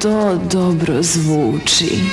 to dobro zvuči.